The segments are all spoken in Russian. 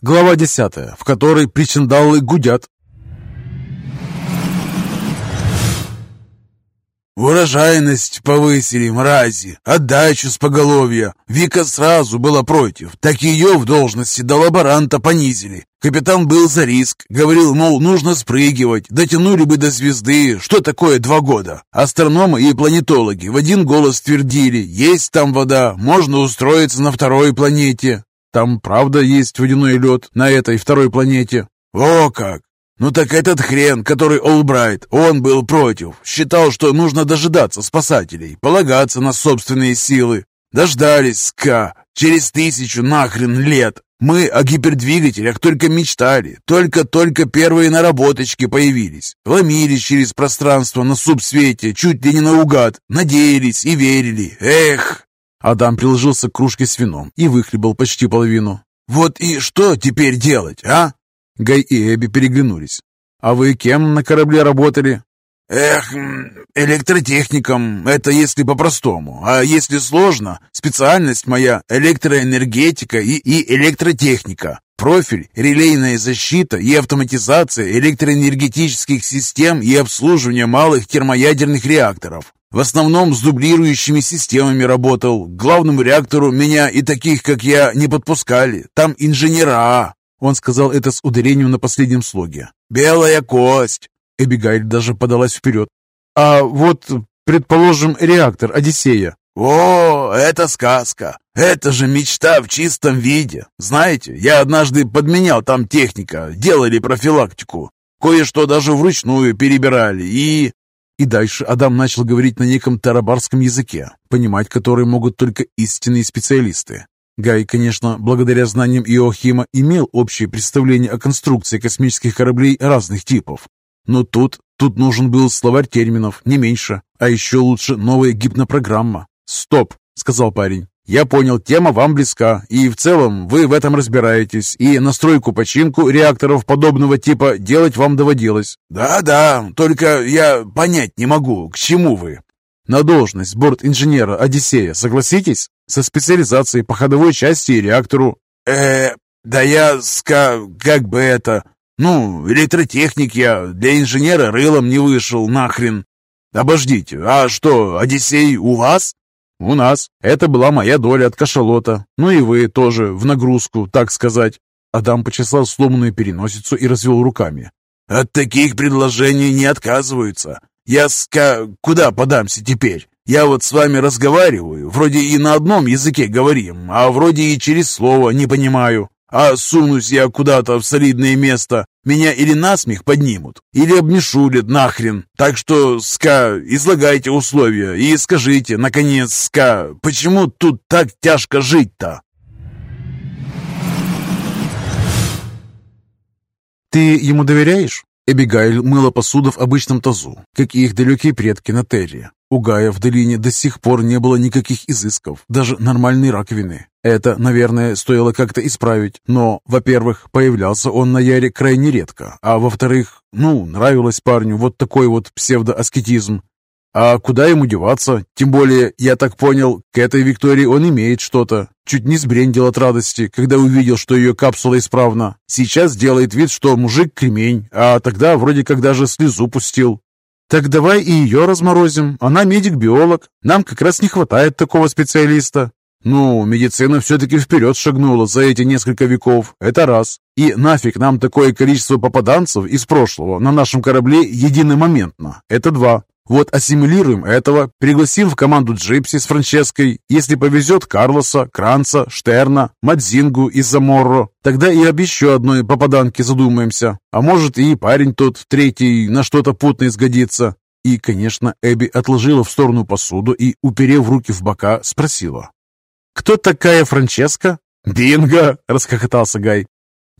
Глава 10, в которой причиндалы гудят. Урожайность повысили, мрази, отдачу с поголовья. Вика сразу была против, так ее в должности до лаборанта понизили. Капитан был за риск, говорил, мол, нужно спрыгивать, дотянули бы до звезды, что такое два года. Астрономы и планетологи в один голос твердили, есть там вода, можно устроиться на второй планете. Там правда есть водяной лед на этой второй планете? О как! «Ну так этот хрен, который Олбрайт, он был против. Считал, что нужно дожидаться спасателей, полагаться на собственные силы. Дождались, ска, через тысячу нахрен лет. Мы о гипердвигателях только мечтали. Только-только первые наработочки появились. Ломились через пространство на субсвете, чуть ли не наугад. Надеялись и верили. Эх!» Адам приложился к кружке с вином и выхлебал почти половину. «Вот и что теперь делать, а?» Гай и Эбби переглянулись. «А вы кем на корабле работали?» «Эх, электротехником, это если по-простому. А если сложно, специальность моя – электроэнергетика и, и электротехника. Профиль – релейная защита и автоматизация электроэнергетических систем и обслуживание малых термоядерных реакторов. В основном с дублирующими системами работал. К главному реактору меня и таких, как я, не подпускали. Там инженера, он сказал это с ударением на последнем слоге. «Белая кость!» Эбигайль даже подалась вперед. «А вот, предположим, реактор «Одиссея». «О, это сказка! Это же мечта в чистом виде! Знаете, я однажды подменял там техника, делали профилактику. Кое-что даже вручную перебирали и...» И дальше Адам начал говорить на неком тарабарском языке, понимать который могут только истинные специалисты. Гай, конечно, благодаря знаниям Иохима, имел общее представление о конструкции космических кораблей разных типов. Но тут, тут нужен был словарь терминов, не меньше, а еще лучше новая гипнопрограмма. «Стоп!» — сказал парень. «Я понял, тема вам близка, и в целом вы в этом разбираетесь, и настройку-починку реакторов подобного типа делать вам доводилось». «Да-да, только я понять не могу, к чему вы». На должность борт-инженера «Одиссея» согласитесь? Со специализацией по ходовой части и реактору. э да я, ска, как бы это... Ну, электротехник я, для инженера рылом не вышел, нахрен. Обождите, а что, Одиссей у вас? У нас. Это была моя доля от кашалота. Ну и вы тоже, в нагрузку, так сказать. Адам почесал сломанную переносицу и развел руками. От таких предложений не отказываются. Я ска... куда подамся теперь? Я вот с вами разговариваю, вроде и на одном языке говорим, а вроде и через слово не понимаю. А сунусь я куда-то в солидное место, меня или насмех поднимут, или обмешулят нахрен. Так что, ска, излагайте условия и скажите, наконец, ска, почему тут так тяжко жить-то? Ты ему доверяешь? Эбигайль мыла посуду в обычном тазу, как и их далекие предки на Терре. У Гая в долине до сих пор не было никаких изысков, даже нормальной раковины. Это, наверное, стоило как-то исправить, но, во-первых, появлялся он на Яре крайне редко, а во-вторых, ну, нравилось парню вот такой вот псевдоаскетизм. А куда ему деваться? Тем более, я так понял, к этой Виктории он имеет что-то. Чуть не сбрендил от радости, когда увидел, что ее капсула исправна. Сейчас делает вид, что мужик кремень, а тогда вроде как даже слезу пустил. Так давай и ее разморозим. Она медик-биолог. Нам как раз не хватает такого специалиста. Ну, медицина все-таки вперед шагнула за эти несколько веков. Это раз. И нафиг нам такое количество попаданцев из прошлого на нашем корабле единомоментно. Это два. Вот ассимилируем этого, пригласим в команду Джипси с Франческой, если повезет Карлоса, Кранца, Штерна, Мадзингу из Заморро, тогда и об еще одной попаданке задумаемся. А может и парень тот, третий, на что-то путное сгодится. И, конечно, Эбби отложила в сторону посуду и, уперев руки в бока, спросила. «Кто такая Франческа?» «Бинго!» – расхохотался Гай.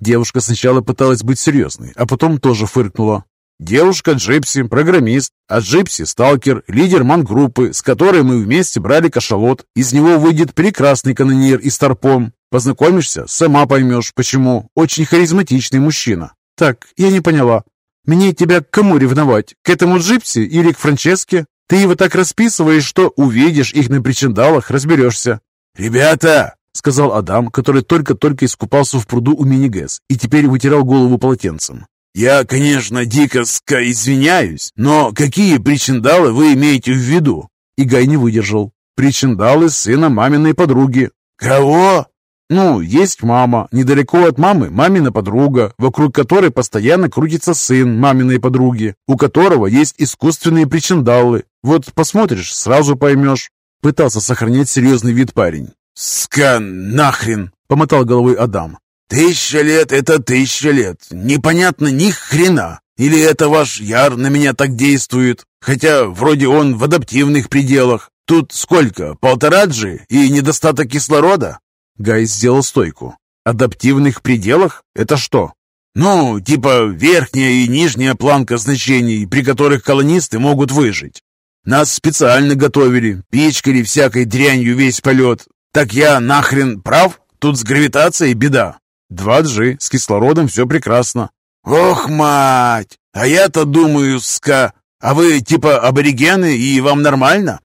Девушка сначала пыталась быть серьезной, а потом тоже фыркнула. Девушка Джипси, программист, а Джипси – сталкер, лидер ман-группы, с которой мы вместе брали кашалот. Из него выйдет прекрасный канонир и старпом. Познакомишься, сама поймешь, почему. Очень харизматичный мужчина. Так, я не поняла. Мне тебя к кому ревновать? К этому Джипси или к Франческе? Ты его так расписываешь, что увидишь их на причиндалах, разберешься. «Ребята!» — сказал Адам, который только-только искупался в пруду у Минигэс и теперь вытирал голову полотенцем. «Я, конечно, дико извиняюсь, но какие причиндалы вы имеете в виду?» И Гай не выдержал. «Причиндалы сына маминой подруги». «Кого?» Ну, есть мама. Недалеко от мамы мамина подруга, вокруг которой постоянно крутится сын маминой подруги, у которого есть искусственные причиндалы. Вот посмотришь, сразу поймешь. Пытался сохранять серьезный вид парень. «Ска нахрен!» — помотал головой Адам. «Тысяча лет — это тысяча лет. Непонятно ни хрена. Или это ваш Яр на меня так действует? Хотя вроде он в адаптивных пределах. Тут сколько? Полтора джи и недостаток кислорода?» Гай сделал стойку. «Адаптивных пределах? Это что?» «Ну, типа верхняя и нижняя планка значений, при которых колонисты могут выжить. Нас специально готовили, пичкали всякой дрянью весь полет. Так я нахрен прав? Тут с гравитацией беда». «2G, с кислородом все прекрасно». «Ох, мать! А я-то думаю, ска... А вы типа аборигены и вам нормально?»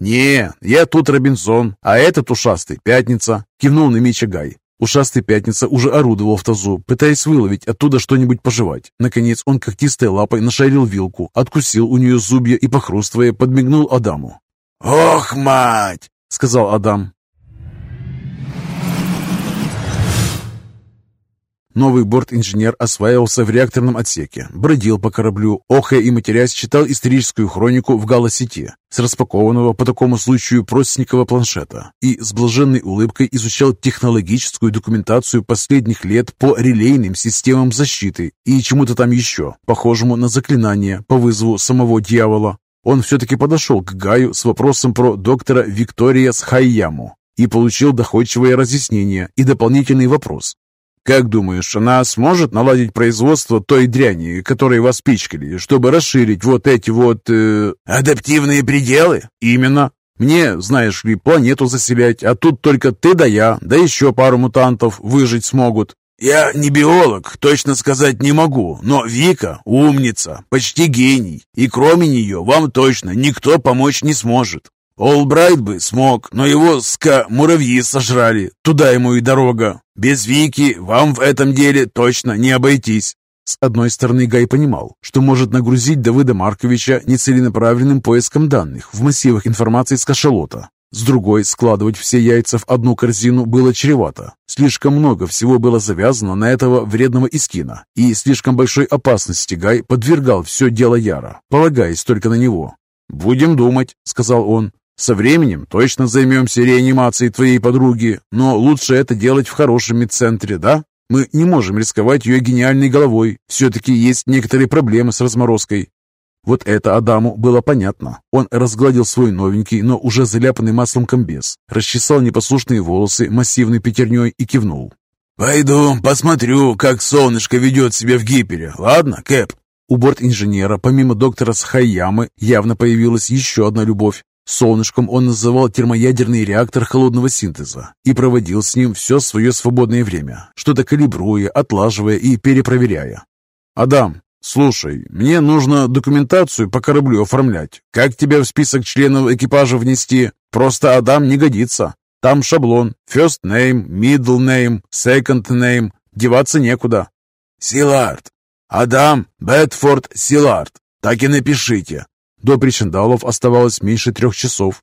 «Не, я тут Робинсон, а этот ушастый — Пятница», — кивнул на Мича Гай. Ушастый Пятница уже орудовал в тазу, пытаясь выловить оттуда что-нибудь пожевать. Наконец он когтистой лапой нашарил вилку, откусил у нее зубья и, похрустывая, подмигнул Адаму. «Ох, мать!» — сказал Адам. Новый борт-инженер осваивался в реакторном отсеке, бродил по кораблю, охая и матерясь читал историческую хронику в галосети с распакованного по такому случаю простенького планшета и с блаженной улыбкой изучал технологическую документацию последних лет по релейным системам защиты и чему-то там еще, похожему на заклинание по вызову самого дьявола. Он все-таки подошел к Гаю с вопросом про доктора Виктория Схайяму и получил доходчивое разъяснение и дополнительный вопрос. Как думаешь, она сможет наладить производство той дряни, которой вас пичкали, чтобы расширить вот эти вот... Э... Адаптивные пределы? Именно. Мне, знаешь ли, планету заселять, а тут только ты да я, да еще пару мутантов выжить смогут. Я не биолог, точно сказать не могу, но Вика умница, почти гений, и кроме нее вам точно никто помочь не сможет. Олбрайт бы смог, но его ска муравьи сожрали. Туда ему и дорога. Без Вики вам в этом деле точно не обойтись. С одной стороны, Гай понимал, что может нагрузить Давыда Марковича нецеленаправленным поиском данных в массивах информации с кашалота. С другой, складывать все яйца в одну корзину было чревато. Слишком много всего было завязано на этого вредного Искина, и слишком большой опасности Гай подвергал все дело Яра, полагаясь только на него. «Будем думать», — сказал он. Со временем точно займемся реанимацией твоей подруги, но лучше это делать в хорошем медцентре, да? Мы не можем рисковать ее гениальной головой. Все-таки есть некоторые проблемы с разморозкой. Вот это Адаму было понятно. Он разгладил свой новенький, но уже заляпанный маслом комбез, расчесал непослушные волосы массивной пятерней и кивнул. «Пойду посмотрю, как солнышко ведет себя в гипере, ладно, Кэп?» У борт-инженера, помимо доктора Схайямы, явно появилась еще одна любовь. Солнышком он называл термоядерный реактор холодного синтеза и проводил с ним все свое свободное время, что-то калибруя, отлаживая и перепроверяя. «Адам, слушай, мне нужно документацию по кораблю оформлять. Как тебя в список членов экипажа внести? Просто Адам не годится. Там шаблон. First name, middle name, second name. Деваться некуда». «Силард. Адам Бетфорд Силард. Так и напишите. До причиндалов оставалось меньше трех часов.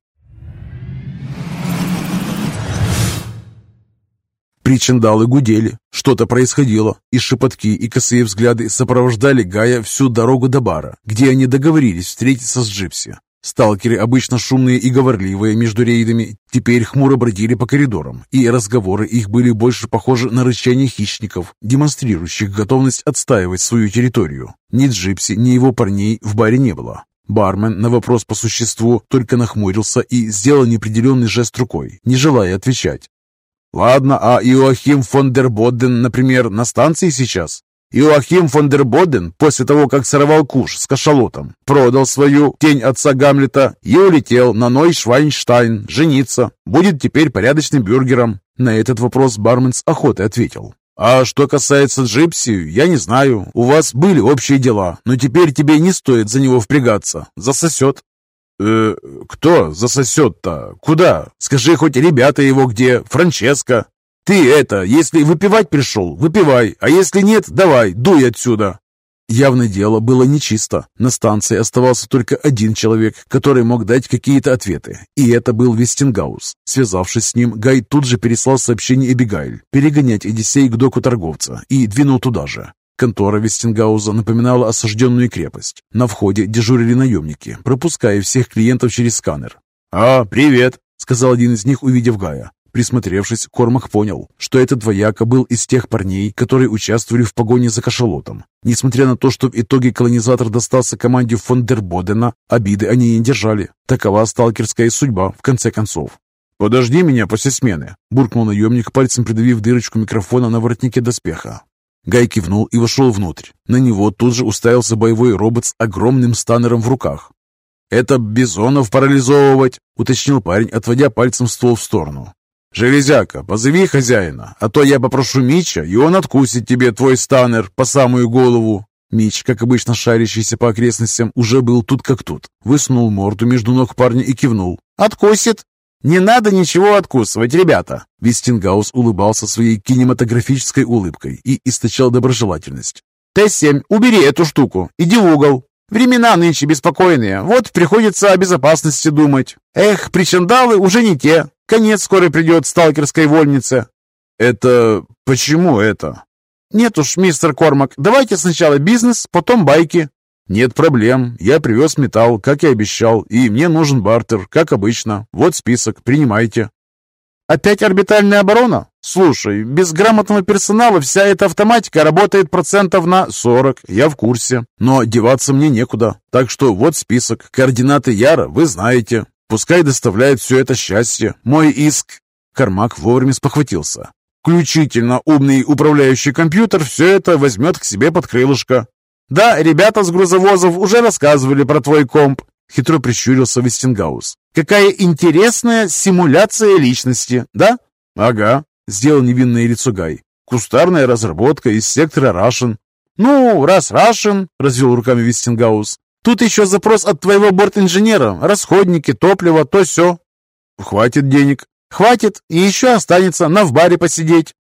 Причиндалы гудели, что-то происходило, и шепотки и косые взгляды сопровождали Гая всю дорогу до бара, где они договорились встретиться с Джипси. Сталкеры, обычно шумные и говорливые между рейдами, теперь хмуро бродили по коридорам, и разговоры их были больше похожи на рычание хищников, демонстрирующих готовность отстаивать свою территорию. Ни Джипси, ни его парней в баре не было. Бармен на вопрос по существу только нахмурился и сделал неопределенный жест рукой, не желая отвечать. «Ладно, а Иоахим фон дер Боден, например, на станции сейчас?» Иоахим фон дер Боден, после того, как сорвал куш с кашалотом, продал свою тень отца Гамлета и улетел на Ной Швайнштайн жениться. Будет теперь порядочным бюргером. На этот вопрос бармен с охотой ответил. А что касается Джипси, я не знаю. У вас были общие дела, но теперь тебе не стоит за него впрягаться. Засосет. «Э, кто засосет-то? Куда? Скажи хоть ребята его где? Франческо?» «Ты это, если выпивать пришел, выпивай, а если нет, давай, дуй отсюда!» Явно дело было нечисто. На станции оставался только один человек, который мог дать какие-то ответы. И это был Вестингаус. Связавшись с ним, Гай тут же переслал сообщение Эбигайль перегонять Одиссей к доку торговца и двинул туда же. Контора Вестингауза напоминала осажденную крепость. На входе дежурили наемники, пропуская всех клиентов через сканер. «А, привет!» — сказал один из них, увидев Гая. Присмотревшись, Кормах понял, что этот двояка был из тех парней, которые участвовали в погоне за кашалотом. Несмотря на то, что в итоге колонизатор достался команде фон дер Бодена, обиды они не держали. Такова сталкерская судьба, в конце концов. «Подожди меня после смены», – буркнул наемник, пальцем придавив дырочку микрофона на воротнике доспеха. Гай кивнул и вошел внутрь. На него тут же уставился боевой робот с огромным станером в руках. «Это бизонов парализовывать», — уточнил парень, отводя пальцем ствол в сторону. «Железяка, позови хозяина, а то я попрошу Мича, и он откусит тебе твой станер по самую голову». Мич, как обычно шарящийся по окрестностям, уже был тут как тут. Высунул морду между ног парня и кивнул. «Откусит!» «Не надо ничего откусывать, ребята!» Вестингаус улыбался своей кинематографической улыбкой и источал доброжелательность. «Т-7, убери эту штуку, иди в угол!» Времена нынче беспокойные, вот приходится о безопасности думать. Эх, причандалы уже не те. Конец скоро придет сталкерской вольнице. Это... почему это? Нет уж, мистер Кормак, давайте сначала бизнес, потом байки. Нет проблем. Я привез металл, как и обещал, и мне нужен бартер, как обычно. Вот список, принимайте. Опять орбитальная оборона? Слушай, без грамотного персонала вся эта автоматика работает процентов на 40, я в курсе. Но деваться мне некуда. Так что вот список. Координаты Яра вы знаете. Пускай доставляет все это счастье. Мой иск... Кармак вовремя спохватился. Исключительно умный управляющий компьютер все это возьмет к себе под крылышко. Да, ребята с грузовозов уже рассказывали про твой комп. Хитро прищурился Вестингаус. «Какая интересная симуляция личности, да?» «Ага», — сделал невинное лицо Гай. «Кустарная разработка из сектора Рашен». «Ну, раз Рашен», — развел руками Вестингаус. «Тут еще запрос от твоего борт-инженера. Расходники, топливо, то-се». «Хватит денег». «Хватит, и еще останется на в баре посидеть».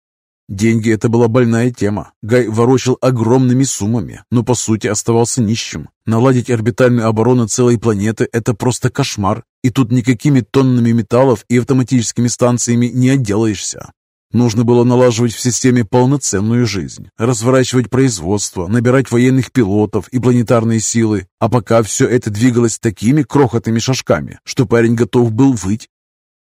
Деньги – это была больная тема. Гай ворочил огромными суммами, но по сути оставался нищим. Наладить орбитальную оборону целой планеты – это просто кошмар, и тут никакими тоннами металлов и автоматическими станциями не отделаешься. Нужно было налаживать в системе полноценную жизнь, разворачивать производство, набирать военных пилотов и планетарные силы, а пока все это двигалось такими крохотными шажками, что парень готов был выть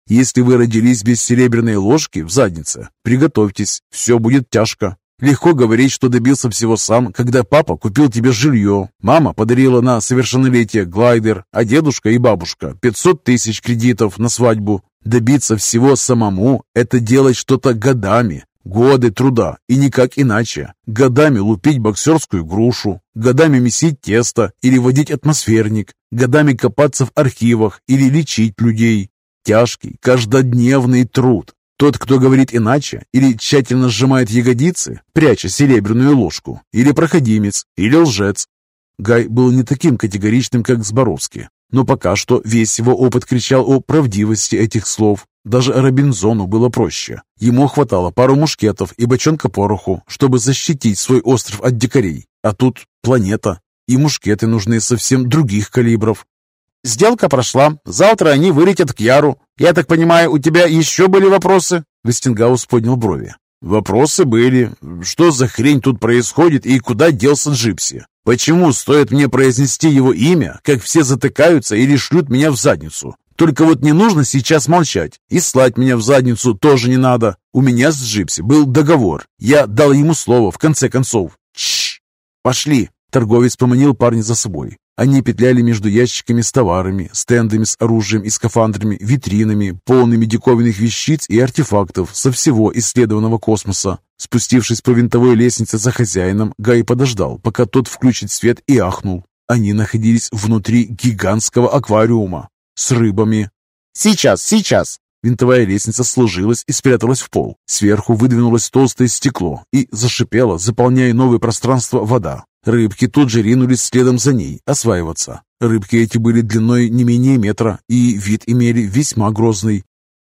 если вы родились без серебряной ложки в заднице, приготовьтесь, все будет тяжко. Легко говорить, что добился всего сам, когда папа купил тебе жилье, мама подарила на совершеннолетие глайдер, а дедушка и бабушка 500 тысяч кредитов на свадьбу. Добиться всего самому – это делать что-то годами, годы труда и никак иначе. Годами лупить боксерскую грушу, годами месить тесто или водить атмосферник, годами копаться в архивах или лечить людей, Тяжкий, каждодневный труд. Тот, кто говорит иначе, или тщательно сжимает ягодицы, пряча серебряную ложку, или проходимец, или лжец. Гай был не таким категоричным, как Зборовский, но пока что весь его опыт кричал о правдивости этих слов. Даже Робинзону было проще. Ему хватало пару мушкетов и бочонка пороху, чтобы защитить свой остров от дикарей. А тут планета, и мушкеты нужны совсем других калибров. Сделка прошла. Завтра они вылетят к Яру. Я так понимаю, у тебя еще были вопросы?» Вестингаус поднял брови. «Вопросы были. Что за хрень тут происходит и куда делся Джипси? Почему стоит мне произнести его имя, как все затыкаются или шлют меня в задницу? Только вот не нужно сейчас молчать. И слать меня в задницу тоже не надо. У меня с Джипси был договор. Я дал ему слово, в конце концов. Чш! Пошли!» Торговец поманил парня за собой. Они петляли между ящиками с товарами, стендами с оружием и скафандрами, витринами, полными диковинных вещиц и артефактов со всего исследованного космоса. Спустившись по винтовой лестнице за хозяином, Гай подождал, пока тот включит свет и ахнул. Они находились внутри гигантского аквариума с рыбами. «Сейчас, сейчас!» Винтовая лестница сложилась и спряталась в пол. Сверху выдвинулось толстое стекло и зашипело, заполняя новое пространство вода. Рыбки тут же ринулись следом за ней осваиваться. Рыбки эти были длиной не менее метра, и вид имели весьма грозный.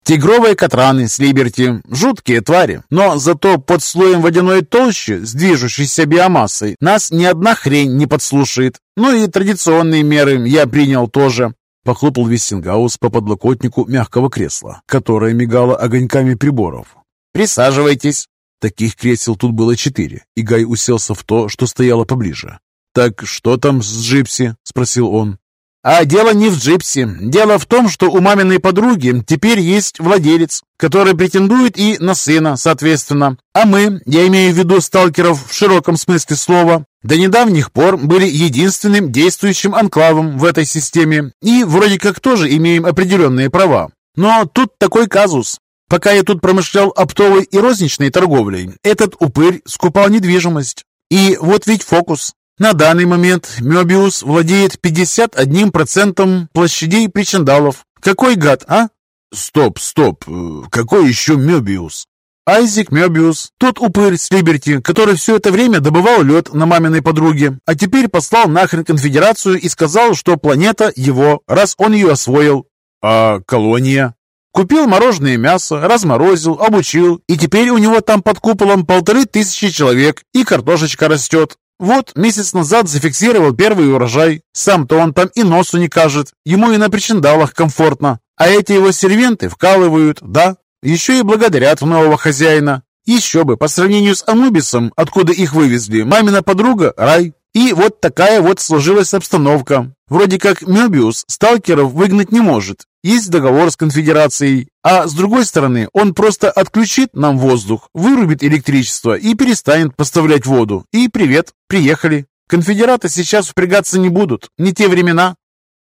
Тигровые катраны с Либерти – жуткие твари, но зато под слоем водяной толщи с движущейся биомассой нас ни одна хрень не подслушает. Ну и традиционные меры я принял тоже. Похлопал Вестингаус по подлокотнику мягкого кресла, которое мигало огоньками приборов. «Присаживайтесь». Таких кресел тут было четыре, и Гай уселся в то, что стояло поближе. «Так что там с Джипси?» – спросил он. А дело не в джипсе. Дело в том, что у маминой подруги теперь есть владелец, который претендует и на сына, соответственно. А мы, я имею в виду сталкеров в широком смысле слова, до недавних пор были единственным действующим анклавом в этой системе и вроде как тоже имеем определенные права. Но тут такой казус. Пока я тут промышлял оптовой и розничной торговлей, этот упырь скупал недвижимость. И вот ведь фокус. На данный момент Мёбиус владеет 51% площадей причиндалов. Какой гад, а? Стоп, стоп. Какой еще Мёбиус? Айзек Мёбиус, тот упырь с Либерти, который все это время добывал лед на маминой подруге, а теперь послал нахрен конфедерацию и сказал, что планета его, раз он ее освоил. А колония? Купил мороженое мясо, разморозил, обучил, и теперь у него там под куполом полторы тысячи человек, и картошечка растет. Вот, месяц назад зафиксировал первый урожай. Сам-то он там и носу не кажет. Ему и на причиндалах комфортно. А эти его сервенты вкалывают, да? Еще и благодарят нового хозяина. Еще бы, по сравнению с Анубисом, откуда их вывезли, мамина подруга – рай. И вот такая вот сложилась обстановка. Вроде как Мёбиус сталкеров выгнать не может. Есть договор с конфедерацией. А с другой стороны, он просто отключит нам воздух, вырубит электричество и перестанет поставлять воду. И привет, приехали. Конфедераты сейчас впрягаться не будут, не те времена.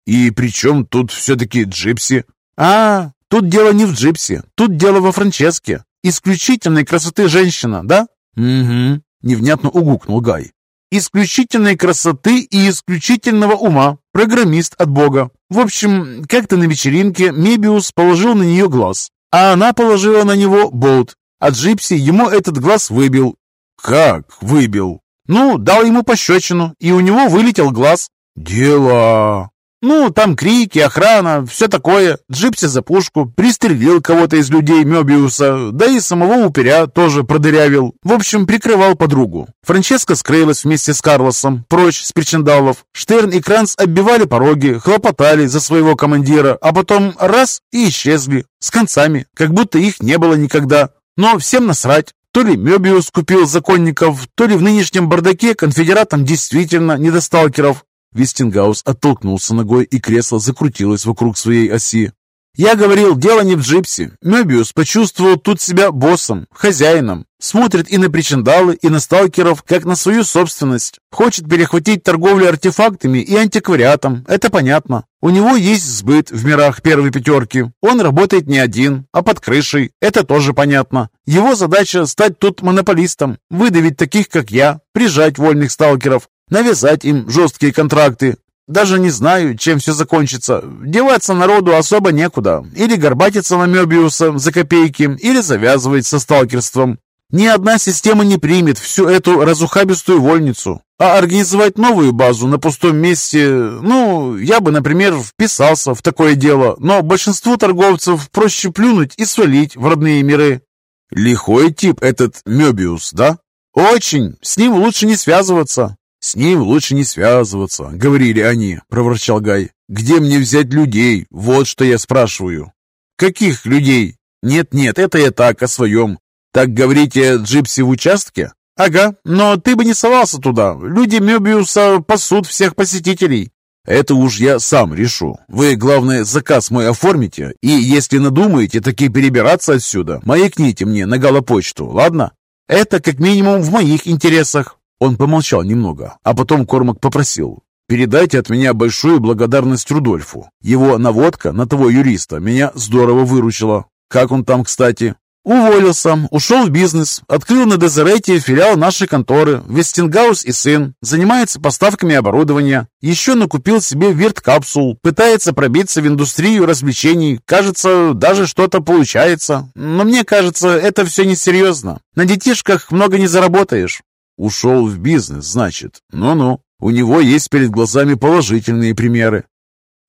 И при чем тут все-таки джипси? А, тут дело не в джипси, тут дело во Франческе. Исключительной красоты женщина, да? Угу, невнятно угукнул Гай. Исключительной красоты и исключительного ума. Программист от Бога. В общем, как-то на вечеринке Мебиус положил на нее глаз, а она положила на него болт, а Джипси ему этот глаз выбил. Как выбил? Ну, дал ему пощечину, и у него вылетел глаз. Дело. Ну, там крики, охрана, все такое. Джипси за пушку, пристрелил кого-то из людей Мёбиуса, да и самого упыря тоже продырявил. В общем, прикрывал подругу. Франческа скрылась вместе с Карлосом, прочь с причиндалов. Штерн и Кранц оббивали пороги, хлопотали за своего командира, а потом раз и исчезли, с концами, как будто их не было никогда. Но всем насрать. То ли Мёбиус купил законников, то ли в нынешнем бардаке конфедератам действительно не до сталкеров. Вестингаус оттолкнулся ногой, и кресло закрутилось вокруг своей оси. «Я говорил, дело не в джипсе. Мебиус почувствовал тут себя боссом, хозяином. Смотрит и на причиндалы, и на сталкеров, как на свою собственность. Хочет перехватить торговлю артефактами и антиквариатом. Это понятно. У него есть сбыт в мирах первой пятерки. Он работает не один, а под крышей. Это тоже понятно. Его задача стать тут монополистом, выдавить таких, как я, прижать вольных сталкеров, навязать им жесткие контракты. Даже не знаю, чем все закончится. Деваться народу особо некуда. Или горбатиться на Мебиуса за копейки, или завязывать со сталкерством. Ни одна система не примет всю эту разухабистую вольницу. А организовать новую базу на пустом месте, ну, я бы, например, вписался в такое дело, но большинству торговцев проще плюнуть и свалить в родные миры. Лихой тип этот Мебиус, да? Очень. С ним лучше не связываться. «С ним лучше не связываться», — говорили они, — проворчал Гай. «Где мне взять людей? Вот что я спрашиваю». «Каких людей?» «Нет-нет, это я так, о своем. Так говорите, джипси в участке?» «Ага, но ты бы не совался туда. Люди Мебиуса пасут всех посетителей». «Это уж я сам решу. Вы, главное, заказ мой оформите, и если надумаете таки перебираться отсюда, маякните мне на галопочту, ладно?» «Это как минимум в моих интересах. Он помолчал немного, а потом Кормак попросил. «Передайте от меня большую благодарность Рудольфу. Его наводка на того юриста меня здорово выручила. Как он там, кстати?» «Уволился, ушел в бизнес, открыл на Дезерете филиал нашей конторы, Вестингаус и сын, занимается поставками оборудования, еще накупил себе вирт-капсул, пытается пробиться в индустрию развлечений, кажется, даже что-то получается. Но мне кажется, это все несерьезно. На детишках много не заработаешь. Ушел в бизнес, значит. Ну-ну. У него есть перед глазами положительные примеры.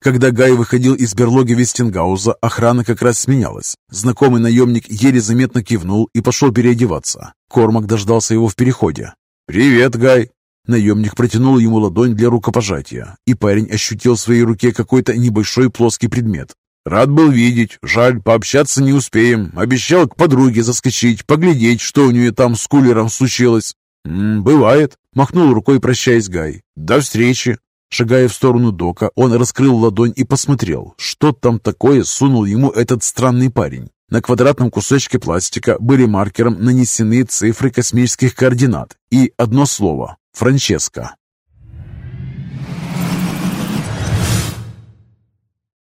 Когда Гай выходил из берлоги Вестингауза, охрана как раз сменялась. Знакомый наемник еле заметно кивнул и пошел переодеваться. Кормак дождался его в переходе. «Привет, Гай!» Наемник протянул ему ладонь для рукопожатия, и парень ощутил в своей руке какой-то небольшой плоский предмет. «Рад был видеть. Жаль, пообщаться не успеем. Обещал к подруге заскочить, поглядеть, что у нее там с кулером случилось». «М -м, «Бывает», — махнул рукой, прощаясь Гай. «До встречи». Шагая в сторону дока, он раскрыл ладонь и посмотрел, что там такое сунул ему этот странный парень. На квадратном кусочке пластика были маркером нанесены цифры космических координат и одно слово – Франческо.